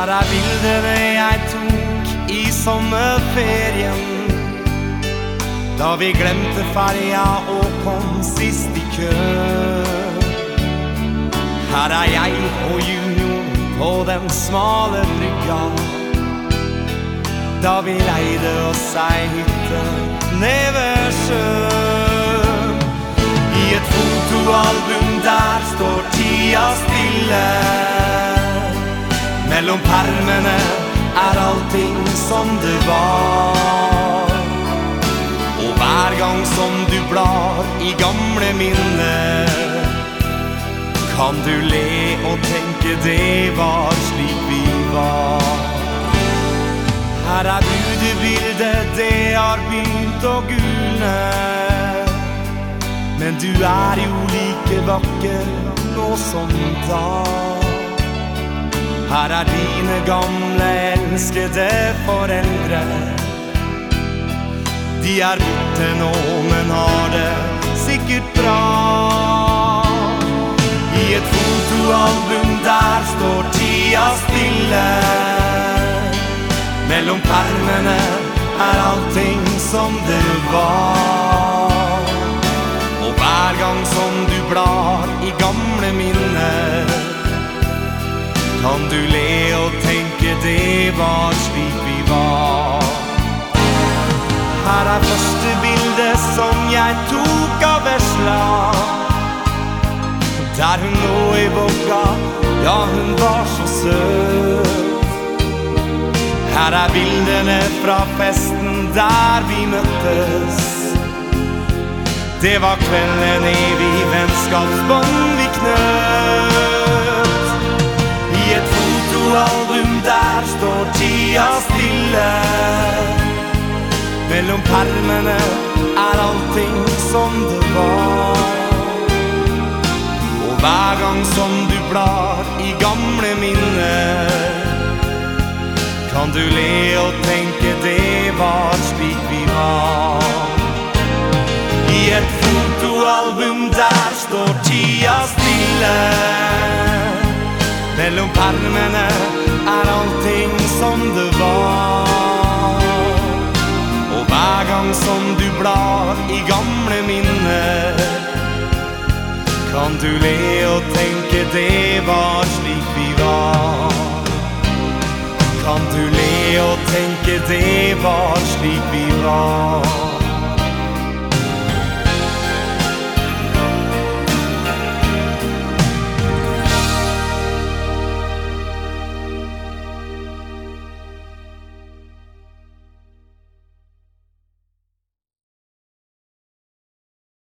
Her er bildene jeg tok i sommerferien. Da vi glemte ferja og kom sist i kø. Her er jeg og junior på den smale brygga. Da vi leide oss ei hytte ned ved sjøen. I et fotoalbum der står tida stille. Mellom permene er allting som det var. Og hver gang som du blar i gamle minner, kan du le og tenke det var slik vi var. Her er budebildet, det har begynt å gulne. Men du er jo like vakker nå som da. Her er dine gamle elskede foreldre. De er borte nå, men har det sikkert bra. I et fotoalbum der står tida stille. Mellom permene er allting som det var. Og hver gang som du blar i gamle minner, kan du le og tenke det var slik vi var. Her er første bilde som jeg tok av vesla. Der hun lå i vogga, ja, hun var så søt. Her er bildene fra festen der vi møttes. Det var kvelden evig vennskapsbånd vi knøt. Tida stille. Mellom permene er allting som det var. Og hver gang som du blar i gamle minner, kan du le og tenke det var slik vi var. I et fotoalbum der står tida stille. Mellom permene er som det var. Og hver gang som du blar i gamle minner, kan du le og tenke det var slik vi var. Kan du le og tenke det var slik vi var.